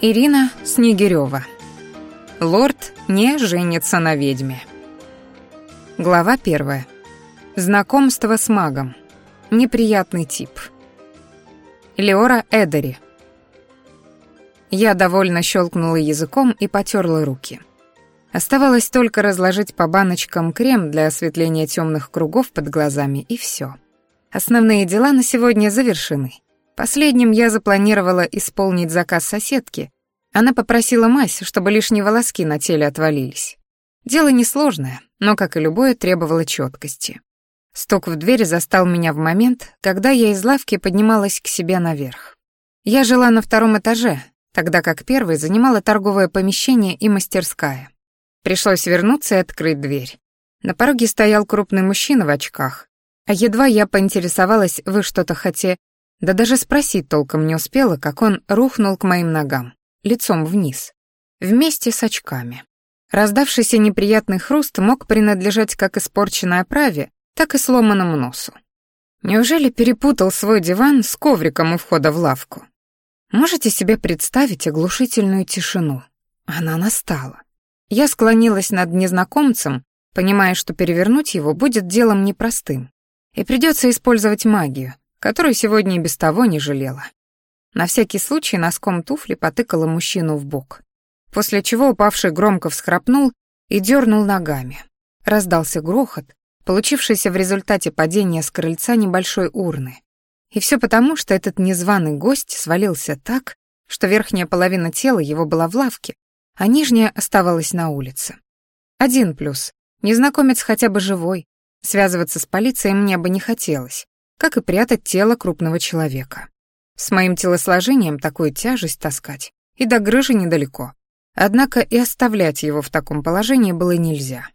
Ирина Снегирёва. Лорд не женится на ведьме. Глава первая. Знакомство с магом. Неприятный тип. Леора Эдери. Я довольно щелкнула языком и потерла руки. Оставалось только разложить по баночкам крем для осветления темных кругов под глазами, и все. Основные дела на сегодня завершены. Последним я запланировала исполнить заказ соседки. Она попросила мазь, чтобы лишние волоски на теле отвалились. Дело несложное, но, как и любое, требовало четкости. Стук в дверь застал меня в момент, когда я из лавки поднималась к себе наверх. Я жила на втором этаже, тогда как первый занимала торговое помещение и мастерская. Пришлось вернуться и открыть дверь. На пороге стоял крупный мужчина в очках, а едва я поинтересовалась, вы что-то хотите, да даже спросить толком не успела, как он рухнул к моим ногам, лицом вниз, вместе с очками. Раздавшийся неприятный хруст мог принадлежать как испорченной оправе, так и сломанному носу. Неужели перепутал свой диван с ковриком у входа в лавку? Можете себе представить оглушительную тишину? Она настала. Я склонилась над незнакомцем, понимая, что перевернуть его будет делом непростым, и придется использовать магию, которую сегодня и без того не жалела. На всякий случай носком туфли потыкала мужчину в бок, после чего упавший громко всхрапнул и дернул ногами. Раздался грохот, получившийся в результате падения с крыльца небольшой урны. И все потому, что этот незваный гость свалился так, что верхняя половина тела его была в лавке, а нижняя оставалась на улице. Один плюс. Незнакомец хотя бы живой. Связываться с полицией мне бы не хотелось как и прятать тело крупного человека. С моим телосложением такую тяжесть таскать и до грыжи недалеко. Однако и оставлять его в таком положении было нельзя.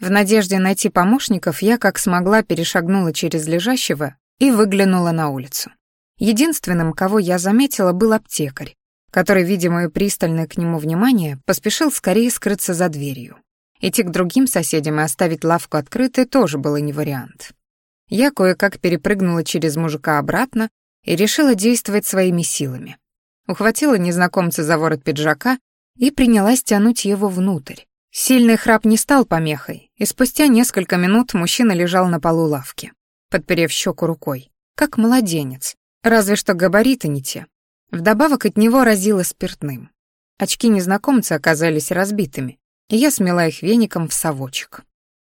В надежде найти помощников я как смогла перешагнула через лежащего и выглянула на улицу. Единственным, кого я заметила, был аптекарь, который, видя мое пристальное к нему внимание, поспешил скорее скрыться за дверью. Идти к другим соседям и оставить лавку открытой тоже было не вариант. Я кое-как перепрыгнула через мужика обратно и решила действовать своими силами. Ухватила незнакомца за ворот пиджака и принялась тянуть его внутрь. Сильный храп не стал помехой, и спустя несколько минут мужчина лежал на полу лавки, подперев щеку рукой, как младенец, разве что габариты не те. Вдобавок от него разило спиртным. Очки незнакомца оказались разбитыми, и я смела их веником в совочек.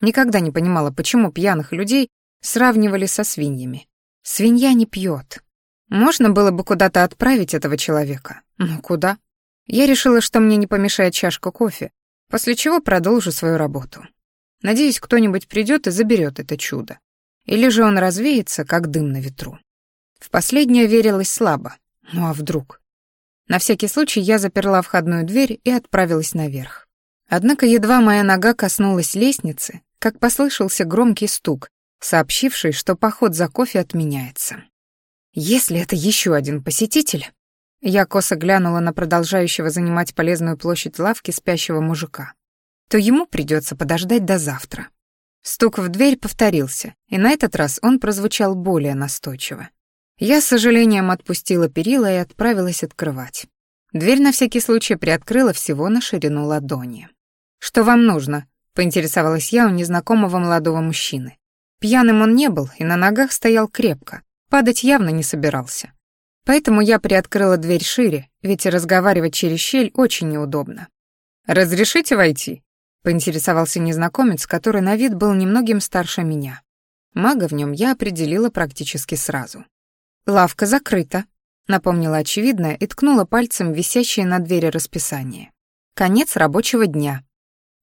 Никогда не понимала, почему пьяных людей Сравнивали со свиньями. Свинья не пьет. Можно было бы куда-то отправить этого человека. Ну куда? Я решила, что мне не помешает чашка кофе, после чего продолжу свою работу. Надеюсь, кто-нибудь придет и заберет это чудо. Или же он развеется, как дым на ветру. В последнее верилось слабо. Ну а вдруг? На всякий случай я заперла входную дверь и отправилась наверх. Однако едва моя нога коснулась лестницы, как послышался громкий стук, сообщивший, что поход за кофе отменяется. Если это еще один посетитель... Я косо глянула на продолжающего занимать полезную площадь лавки спящего мужика. То ему придется подождать до завтра. Стук в дверь повторился, и на этот раз он прозвучал более настойчиво. Я с сожалением отпустила перила и отправилась открывать. Дверь на всякий случай приоткрыла всего на ширину ладони. «Что вам нужно?» — поинтересовалась я у незнакомого молодого мужчины. Пьяным он не был и на ногах стоял крепко, падать явно не собирался. Поэтому я приоткрыла дверь шире, ведь разговаривать через щель очень неудобно. «Разрешите войти?» — поинтересовался незнакомец, который на вид был немногим старше меня. Мага в нем я определила практически сразу. «Лавка закрыта», — напомнила очевидное и ткнула пальцем висящее на двери расписание. «Конец рабочего дня».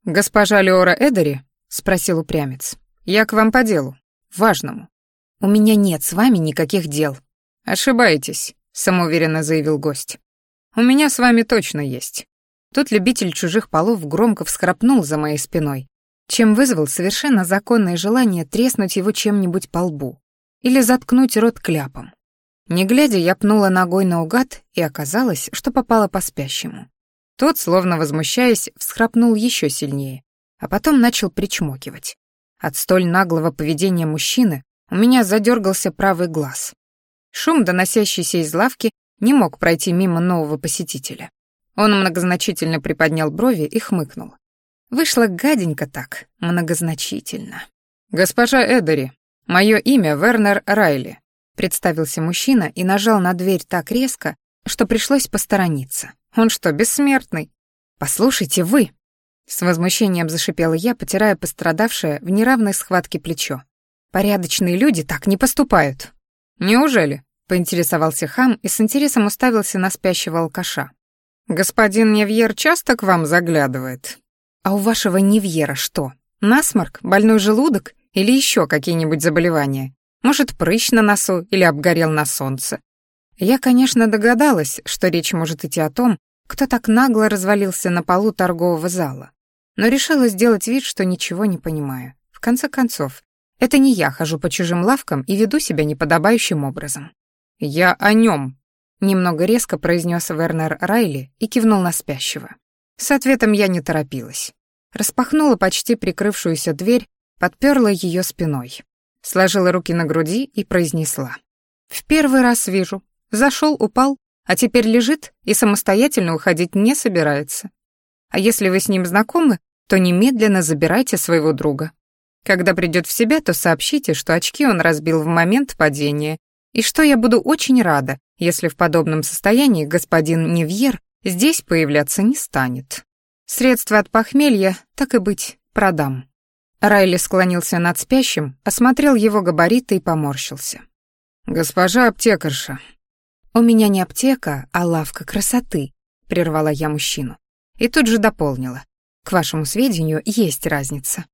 «Госпожа Леора Эдери?» — спросил упрямец. Я к вам по делу. Важному. У меня нет с вами никаких дел. Ошибаетесь, самоуверенно заявил гость. У меня с вами точно есть. Тут любитель чужих полов громко всхрапнул за моей спиной, чем вызвал совершенно законное желание треснуть его чем-нибудь по лбу или заткнуть рот кляпом. Не глядя, я пнула ногой наугад, и оказалось, что попала по спящему. Тот, словно возмущаясь, всхрапнул еще сильнее, а потом начал причмокивать. От столь наглого поведения мужчины у меня задергался правый глаз. Шум, доносящийся из лавки, не мог пройти мимо нового посетителя. Он многозначительно приподнял брови и хмыкнул. Вышло гаденько так, многозначительно. «Госпожа Эдери, мое имя Вернер Райли», представился мужчина и нажал на дверь так резко, что пришлось посторониться. «Он что, бессмертный?» «Послушайте, вы!» С возмущением зашипела я, потирая пострадавшее в неравной схватке плечо. «Порядочные люди так не поступают!» «Неужели?» — поинтересовался хам и с интересом уставился на спящего алкаша. «Господин Невьер часто к вам заглядывает?» «А у вашего Невьера что? Насморк, больной желудок или еще какие-нибудь заболевания? Может, прыщ на носу или обгорел на солнце?» Я, конечно, догадалась, что речь может идти о том, кто так нагло развалился на полу торгового зала, но решила сделать вид, что ничего не понимаю. В конце концов, это не я хожу по чужим лавкам и веду себя неподобающим образом. «Я о нем», — немного резко произнес Вернер Райли и кивнул на спящего. С ответом я не торопилась. Распахнула почти прикрывшуюся дверь, подперла ее спиной. Сложила руки на груди и произнесла. «В первый раз вижу. Зашел, упал, а теперь лежит и самостоятельно уходить не собирается. А если вы с ним знакомы, то немедленно забирайте своего друга. Когда придет в себя, то сообщите, что очки он разбил в момент падения, и что я буду очень рада, если в подобном состоянии господин Невьер здесь появляться не станет. Средства от похмелья, так и быть, продам». Райли склонился над спящим, осмотрел его габариты и поморщился. «Госпожа аптекарша». «У меня не аптека, а лавка красоты», — прервала я мужчину. И тут же дополнила. «К вашему сведению, есть разница».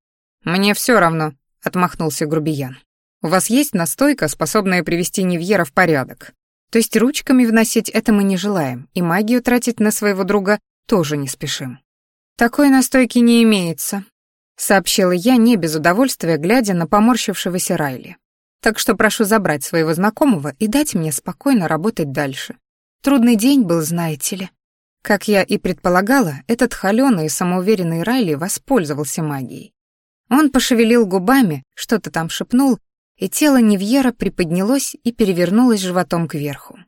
«Мне все равно», — отмахнулся грубиян. «У вас есть настойка, способная привести Невьера в порядок. То есть ручками вносить это мы не желаем, и магию тратить на своего друга тоже не спешим». «Такой настойки не имеется», — сообщила я не без удовольствия, глядя на поморщившегося Райли. «Так что прошу забрать своего знакомого и дать мне спокойно работать дальше. Трудный день был, знаете ли». Как я и предполагала, этот холёный и самоуверенный Райли воспользовался магией. Он пошевелил губами, что-то там шепнул, и тело Невьера приподнялось и перевернулось животом кверху.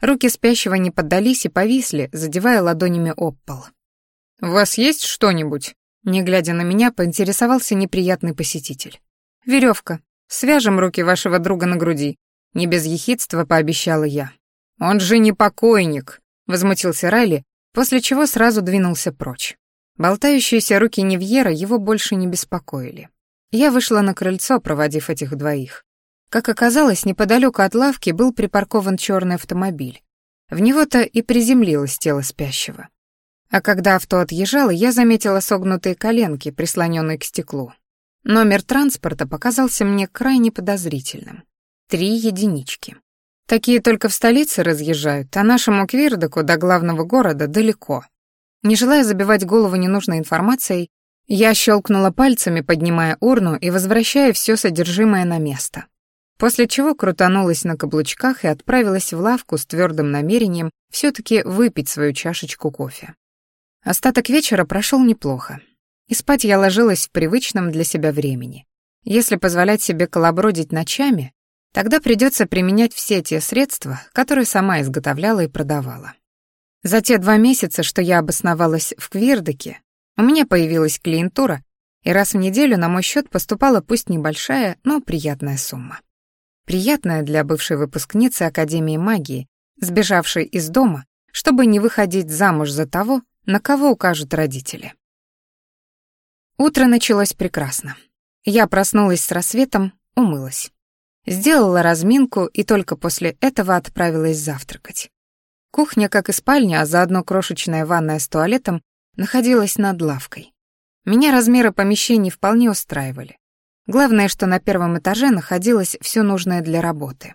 Руки спящего не поддались и повисли, задевая ладонями об пол. «У вас есть что-нибудь?» Не глядя на меня, поинтересовался неприятный посетитель. «Веревка. Свяжем руки вашего друга на груди». Не без ехидства пообещала я. «Он же не покойник», — возмутился Райли, после чего сразу двинулся прочь. Болтающиеся руки Невьера его больше не беспокоили. Я вышла на крыльцо, проводив этих двоих. Как оказалось, неподалеку от лавки был припаркован черный автомобиль. В него-то и приземлилось тело спящего. А когда авто отъезжало, я заметила согнутые коленки, прислоненные к стеклу. Номер транспорта показался мне крайне подозрительным. Три единички. Такие только в столице разъезжают, а нашему Квирдоку до главного города далеко. Не желая забивать голову ненужной информацией, я щелкнула пальцами, поднимая урну и возвращая все содержимое на место. После чего крутанулась на каблучках и отправилась в лавку с твердым намерением все-таки выпить свою чашечку кофе. Остаток вечера прошел неплохо. И спать я ложилась в привычном для себя времени. Если позволять себе колобродить ночами, тогда придется применять все те средства, которые сама изготовляла и продавала. За те два месяца, что я обосновалась в Квирдеке, у меня появилась клиентура, и раз в неделю на мой счет поступала пусть небольшая, но приятная сумма. Приятная для бывшей выпускницы Академии магии, сбежавшей из дома, чтобы не выходить замуж за того, на кого укажут родители. Утро началось прекрасно. Я проснулась с рассветом, умылась. Сделала разминку и только после этого отправилась завтракать. Кухня, как и спальня, а заодно крошечная ванная с туалетом, находилась над лавкой. Меня размеры помещений вполне устраивали. Главное, что на первом этаже находилось все нужное для работы.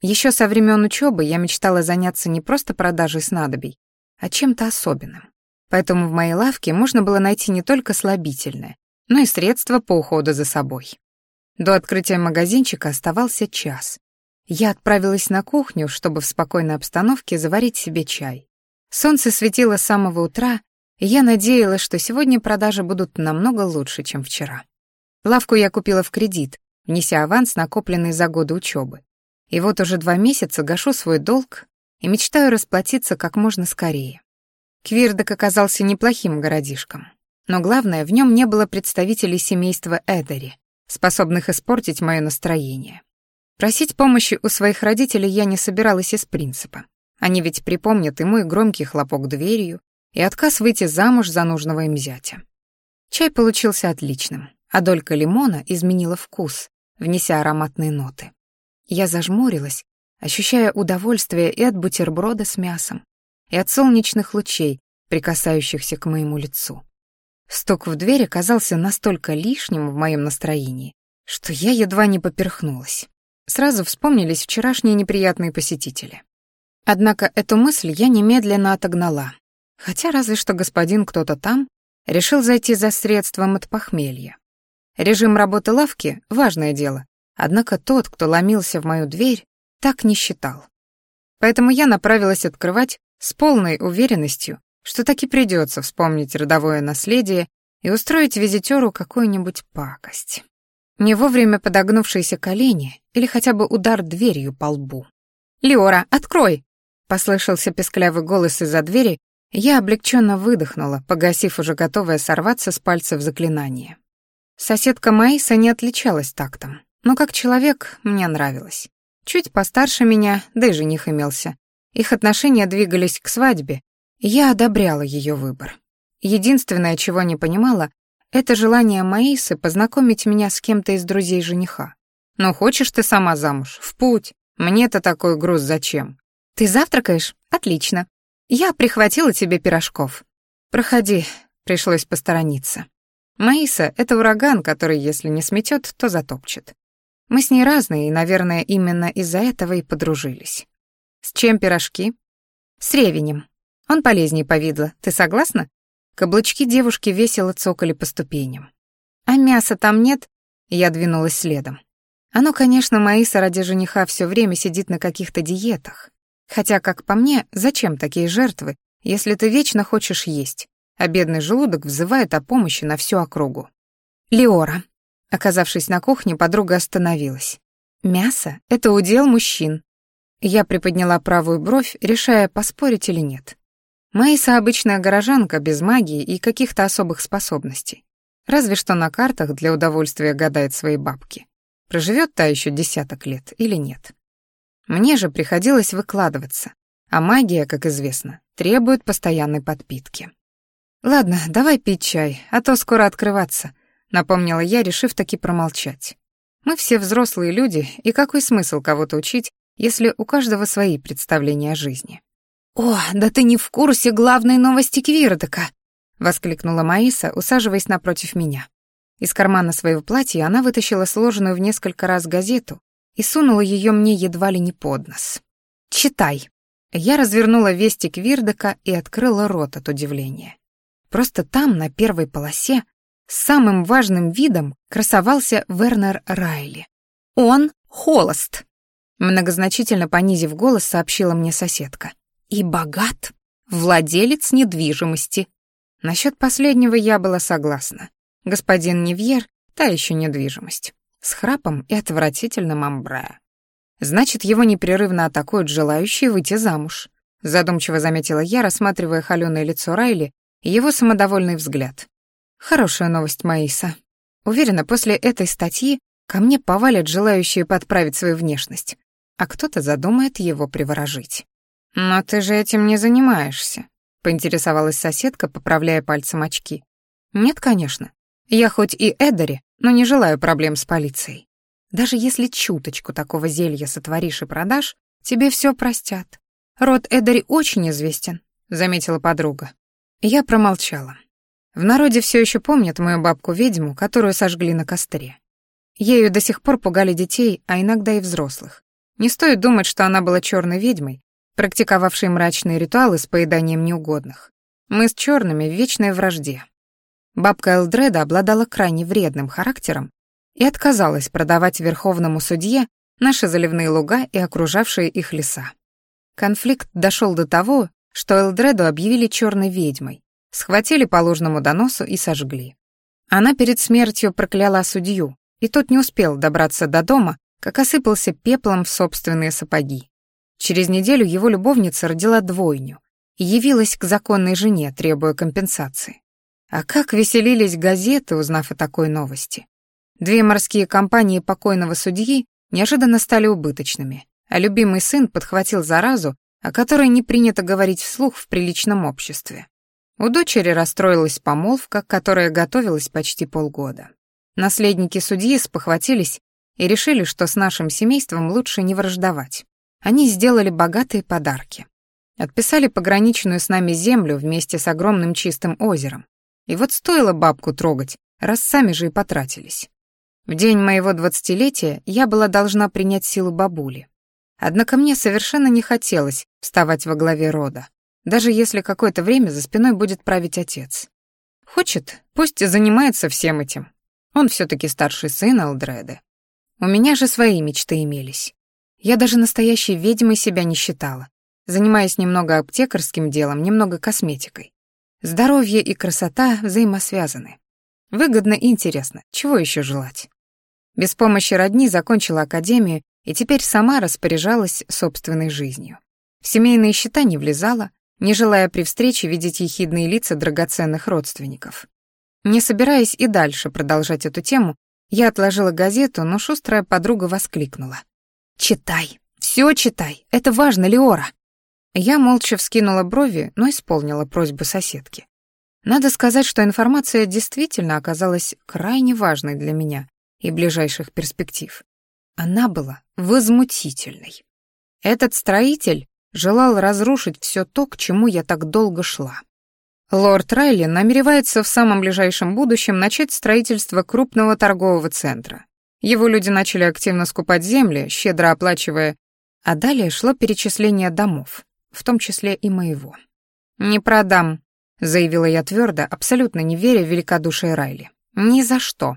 Еще со времен учебы я мечтала заняться не просто продажей снадобий, а чем-то особенным. Поэтому в моей лавке можно было найти не только слабительное, но и средства по уходу за собой. До открытия магазинчика оставался час, я отправилась на кухню, чтобы в спокойной обстановке заварить себе чай. Солнце светило с самого утра, и я надеялась, что сегодня продажи будут намного лучше, чем вчера. Лавку я купила в кредит, внеся аванс, накопленный за годы учебы. И вот уже два месяца гашу свой долг и мечтаю расплатиться как можно скорее. Квирдок оказался неплохим городишком. Но главное, в нем не было представителей семейства Эдери, способных испортить мое настроение. Просить помощи у своих родителей я не собиралась из принципа. Они ведь припомнят и мой громкий хлопок дверью, и отказ выйти замуж за нужного им зятя. Чай получился отличным, а долька лимона изменила вкус, внеся ароматные ноты. Я зажмурилась, ощущая удовольствие и от бутерброда с мясом, и от солнечных лучей, прикасающихся к моему лицу. Стук в дверь оказался настолько лишним в моем настроении, что я едва не поперхнулась. Сразу вспомнились вчерашние неприятные посетители. Однако эту мысль я немедленно отогнала, хотя разве что господин кто-то там решил зайти за средством от похмелья. Режим работы лавки — важное дело, однако тот, кто ломился в мою дверь, так не считал. Поэтому я направилась открывать с полной уверенностью, что таки придется вспомнить родовое наследие и устроить визитеру какую-нибудь пакость. Не вовремя подогнувшиеся колени или хотя бы удар дверью по лбу. «Леора, открой!» — послышался песклявый голос из-за двери, я облегченно выдохнула, погасив уже готовое сорваться с пальцев заклинание. Соседка Маиса не отличалась тактом, но как человек мне нравилась. Чуть постарше меня, да и жених имелся. Их отношения двигались к свадьбе, я одобряла ее выбор. Единственное, чего не понимала, это желание Маисы познакомить меня с кем-то из друзей жениха. «Ну, хочешь ты сама замуж? В путь. Мне-то такой груз зачем?» «Ты завтракаешь? Отлично. Я прихватила тебе пирожков. Проходи», — пришлось посторониться. Маиса — это ураган, который, если не сметет, то затопчет. Мы с ней разные, и, наверное, именно из-за этого и подружились. С чем пирожки? С ревенем. Он полезнее повидла. Ты согласна? Каблучки девушки весело цокали по ступеням. А мяса там нет? Я двинулась следом. Оно, конечно, Маиса ради жениха все время сидит на каких-то диетах. Хотя, как по мне, зачем такие жертвы, если ты вечно хочешь есть, а бедный желудок взывает о помощи на всю округу? Леора. Оказавшись на кухне, подруга остановилась. Мясо — это удел мужчин, я приподняла правую бровь, решая, поспорить или нет. Маиса обычная горожанка, без магии и каких-то особых способностей. Разве что на картах для удовольствия гадает свои бабки. Проживет та еще десяток лет или нет. Мне же приходилось выкладываться, а магия, как известно, требует постоянной подпитки. «Ладно, давай пить чай, а то скоро открываться», — напомнила я, решив таки промолчать. «Мы все взрослые люди, и какой смысл кого-то учить, если у каждого свои представления о жизни. «О, да ты не в курсе главной новости Квирдока!» — воскликнула Маиса, усаживаясь напротив меня. Из кармана своего платья она вытащила сложенную в несколько раз газету и сунула ее мне едва ли не под нос. «Читай!» Я развернула вести Квирдока и открыла рот от удивления. Просто там, на первой полосе, самым важным видом красовался Вернер Райли. Он холост. Многозначительно понизив голос, сообщила мне соседка. «И богат. Владелец недвижимости». Насчет последнего я была согласна. Господин Невьер — та еще недвижимость. С храпом и отвратительным амбре. Значит, его непрерывно атакуют желающие выйти замуж. Задумчиво заметила я, рассматривая холёное лицо Райли и его самодовольный взгляд. Хорошая новость, Маиса. Уверена, после этой статьи ко мне повалят желающие подправить свою внешность а кто-то задумает его приворожить. «Но ты же этим не занимаешься», — поинтересовалась соседка, поправляя пальцем очки. «Нет, конечно. Я хоть и Эдери, но не желаю проблем с полицией. Даже если чуточку такого зелья сотворишь и продашь, тебе все простят. Род Эдери очень известен», — заметила подруга. Я промолчала. В народе все еще помнят мою бабку-ведьму, которую сожгли на костре. Ею до сих пор пугали детей, а иногда и взрослых. Не стоит думать, что она была черной ведьмой, практиковавшей мрачные ритуалы с поеданием неугодных. Мы с черными в вечной вражде. Бабка Элдреда обладала крайне вредным характером и отказалась продавать верховному судье наши заливные луга и окружавшие их леса. Конфликт дошел до того, что Элдреду объявили черной ведьмой, схватили по ложному доносу и сожгли. Она перед смертью прокляла судью, и тот не успел добраться до дома, как осыпался пеплом в собственные сапоги. Через неделю его любовница родила двойню, и явилась к законной жене, требуя компенсации. А как веселились газеты, узнав о такой новости. Две морские компании покойного судьи неожиданно стали убыточными, а любимый сын подхватил заразу, о которой не принято говорить вслух в приличном обществе. У дочери расстроилась помолвка, которая готовилась почти полгода. Наследники судьи спохватились и решили, что с нашим семейством лучше не враждовать. Они сделали богатые подарки. Отписали пограничную с нами землю вместе с огромным чистым озером. И вот стоило бабку трогать, раз сами же и потратились. В день моего двадцатилетия я была должна принять силу бабули. Однако мне совершенно не хотелось вставать во главе рода, даже если какое-то время за спиной будет править отец. Хочет, пусть занимается всем этим. Он все таки старший сын Алдреды. У меня же свои мечты имелись. Я даже настоящей ведьмой себя не считала, занимаясь немного аптекарским делом, немного косметикой. Здоровье и красота взаимосвязаны. Выгодно и интересно, чего еще желать? Без помощи родни закончила академию и теперь сама распоряжалась собственной жизнью. В семейные счета не влезала, не желая при встрече видеть ехидные лица драгоценных родственников. Не собираясь и дальше продолжать эту тему, я отложила газету, но шустрая подруга воскликнула. «Читай, все читай, это важно, Леора!» Я молча вскинула брови, но исполнила просьбу соседки. Надо сказать, что информация действительно оказалась крайне важной для меня и ближайших перспектив. Она была возмутительной. Этот строитель желал разрушить все то, к чему я так долго шла. Лорд Райли намеревается в самом ближайшем будущем начать строительство крупного торгового центра. Его люди начали активно скупать земли, щедро оплачивая, а далее шло перечисление домов в том числе и моего. «Не продам», — заявила я твердо, абсолютно не веря в великодушие Райли. «Ни за что».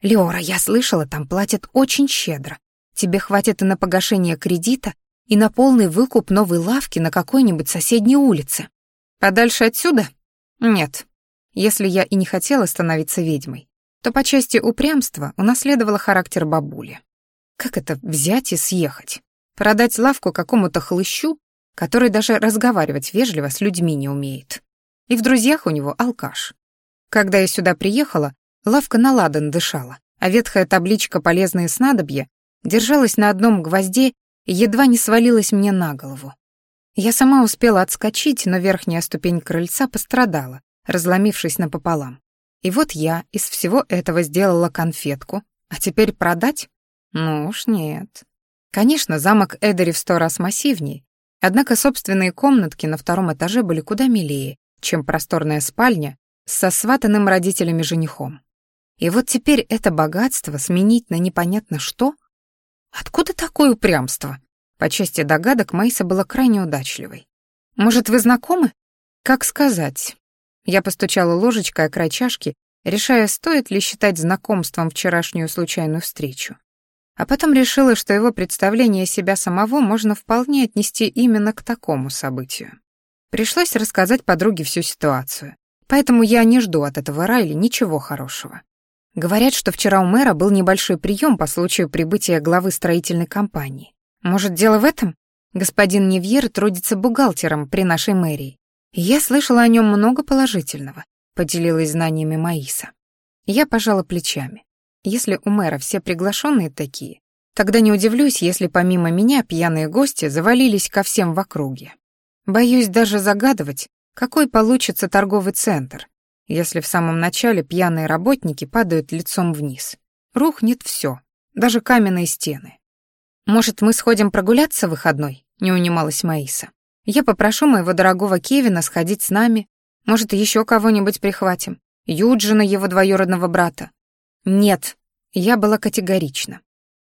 «Леора, я слышала, там платят очень щедро. Тебе хватит и на погашение кредита, и на полный выкуп новой лавки на какой-нибудь соседней улице. Подальше отсюда? Нет. Если я и не хотела становиться ведьмой, то по части упрямства унаследовала характер бабули. Как это взять и съехать? Продать лавку какому-то хлыщу, который даже разговаривать вежливо с людьми не умеет. И в друзьях у него алкаш. Когда я сюда приехала, лавка на ладан дышала, а ветхая табличка «Полезные снадобья» держалась на одном гвозде и едва не свалилась мне на голову. Я сама успела отскочить, но верхняя ступень крыльца пострадала, разломившись напополам. И вот я из всего этого сделала конфетку, а теперь продать? Ну уж нет. Конечно, замок Эдери в сто раз массивнее, Однако собственные комнатки на втором этаже были куда милее, чем просторная спальня с сосватанным родителями женихом. И вот теперь это богатство сменить на непонятно что? Откуда такое упрямство? По части догадок Майса была крайне удачливой. Может, вы знакомы? Как сказать? Я постучала ложечкой о край чашки, решая, стоит ли считать знакомством вчерашнюю случайную встречу. А потом решила, что его представление себя самого можно вполне отнести именно к такому событию. Пришлось рассказать подруге всю ситуацию. Поэтому я не жду от этого Райли ничего хорошего. Говорят, что вчера у мэра был небольшой прием по случаю прибытия главы строительной компании. Может, дело в этом? Господин Невьер трудится бухгалтером при нашей мэрии. Я слышала о нем много положительного, поделилась знаниями Маиса. Я пожала плечами. Если у мэра все приглашенные такие, тогда не удивлюсь, если помимо меня пьяные гости завалились ко всем в округе. Боюсь даже загадывать, какой получится торговый центр, если в самом начале пьяные работники падают лицом вниз. Рухнет все, даже каменные стены. «Может, мы сходим прогуляться в выходной?» — не унималась Маиса. «Я попрошу моего дорогого Кевина сходить с нами. Может, еще кого-нибудь прихватим. Юджина, его двоюродного брата. Нет, я была категорична.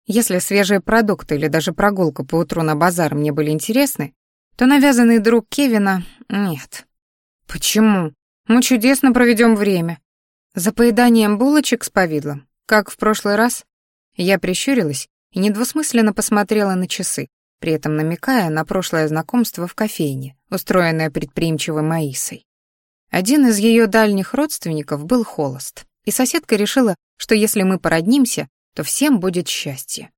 Если свежие продукты или даже прогулка по утру на базар мне были интересны, то навязанный друг Кевина — нет. Почему? Мы чудесно проведем время. За поеданием булочек с повидлом, как в прошлый раз. Я прищурилась и недвусмысленно посмотрела на часы, при этом намекая на прошлое знакомство в кофейне, устроенное предприимчивой Маисой. Один из ее дальних родственников был холост, и соседка решила, что если мы породнимся, то всем будет счастье.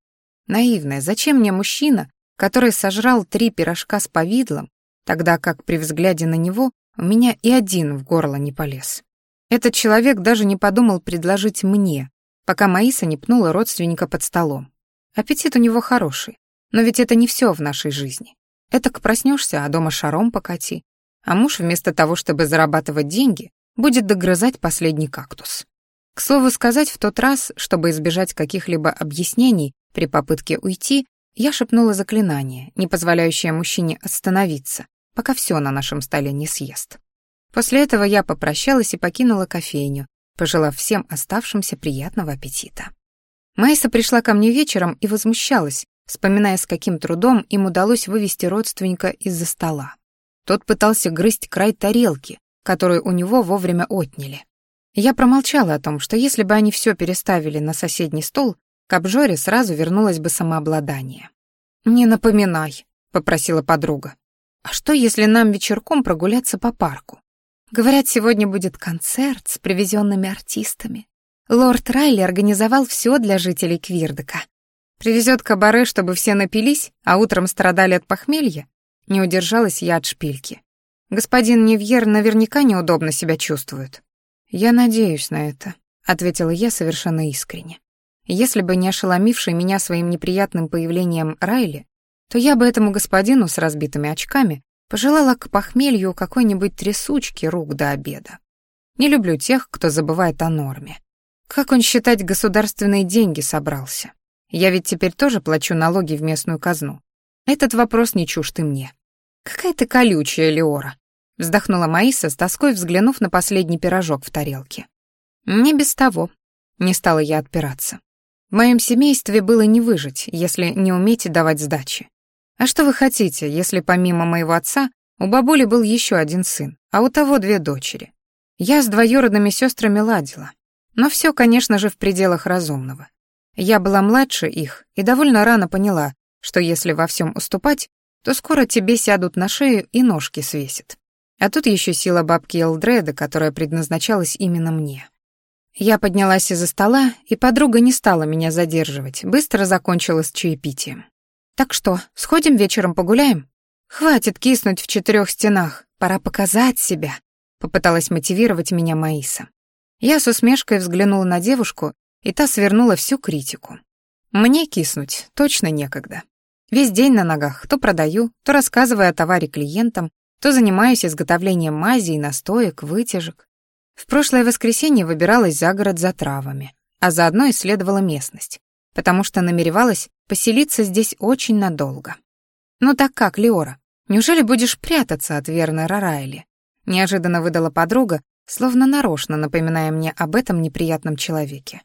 Наивная, зачем мне мужчина, который сожрал три пирожка с повидлом, тогда как при взгляде на него у меня и один в горло не полез. Этот человек даже не подумал предложить мне, пока Маиса не пнула родственника под столом. Аппетит у него хороший, но ведь это не все в нашей жизни. Это к проснешься, а дома шаром покати. А муж вместо того, чтобы зарабатывать деньги, будет догрызать последний кактус. К слову сказать, в тот раз, чтобы избежать каких-либо объяснений при попытке уйти, я шепнула заклинание, не позволяющее мужчине остановиться, пока все на нашем столе не съест. После этого я попрощалась и покинула кофейню, пожелав всем оставшимся приятного аппетита. Майса пришла ко мне вечером и возмущалась, вспоминая, с каким трудом им удалось вывести родственника из-за стола. Тот пытался грызть край тарелки, которую у него вовремя отняли. Я промолчала о том, что если бы они все переставили на соседний стол, к обжоре сразу вернулось бы самообладание. «Не напоминай», — попросила подруга. «А что, если нам вечерком прогуляться по парку? Говорят, сегодня будет концерт с привезенными артистами. Лорд Райли организовал все для жителей Квирдека. Привезет кабаре, чтобы все напились, а утром страдали от похмелья? Не удержалась я от шпильки. Господин Невьер наверняка неудобно себя чувствует. «Я надеюсь на это», — ответила я совершенно искренне. Если бы не ошеломивший меня своим неприятным появлением Райли, то я бы этому господину с разбитыми очками пожелала к похмелью какой-нибудь трясучки рук до обеда. Не люблю тех, кто забывает о норме. Как он считать государственные деньги собрался? Я ведь теперь тоже плачу налоги в местную казну. Этот вопрос не чужд и мне. Какая ты колючая, Леора. Вздохнула Маиса с тоской, взглянув на последний пирожок в тарелке. «Не без того», — не стала я отпираться. «В моем семействе было не выжить, если не умеете давать сдачи. А что вы хотите, если помимо моего отца у бабули был еще один сын, а у того две дочери? Я с двоюродными сестрами ладила. Но все, конечно же, в пределах разумного. Я была младше их и довольно рано поняла, что если во всем уступать, то скоро тебе сядут на шею и ножки свесят. А тут еще сила бабки Элдреда, которая предназначалась именно мне. Я поднялась из-за стола, и подруга не стала меня задерживать, быстро закончила с чаепитием. «Так что, сходим вечером погуляем?» «Хватит киснуть в четырех стенах, пора показать себя», — попыталась мотивировать меня Маиса. Я с усмешкой взглянула на девушку, и та свернула всю критику. Мне киснуть точно некогда. Весь день на ногах, то продаю, то рассказываю о товаре клиентам, то занимаюсь изготовлением мазей, настоек, вытяжек. В прошлое воскресенье выбиралась за город за травами, а заодно исследовала местность, потому что намеревалась поселиться здесь очень надолго. «Ну так как, Леора, неужели будешь прятаться от Вернера Райли?» Неожиданно выдала подруга, словно нарочно напоминая мне об этом неприятном человеке.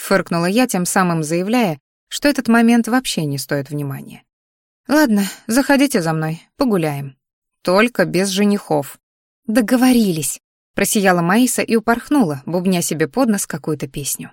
Фыркнула я, тем самым заявляя, что этот момент вообще не стоит внимания. «Ладно, заходите за мной, погуляем. Только без женихов». «Договорились», — просияла Маиса и упорхнула, бубня себе под нос какую-то песню.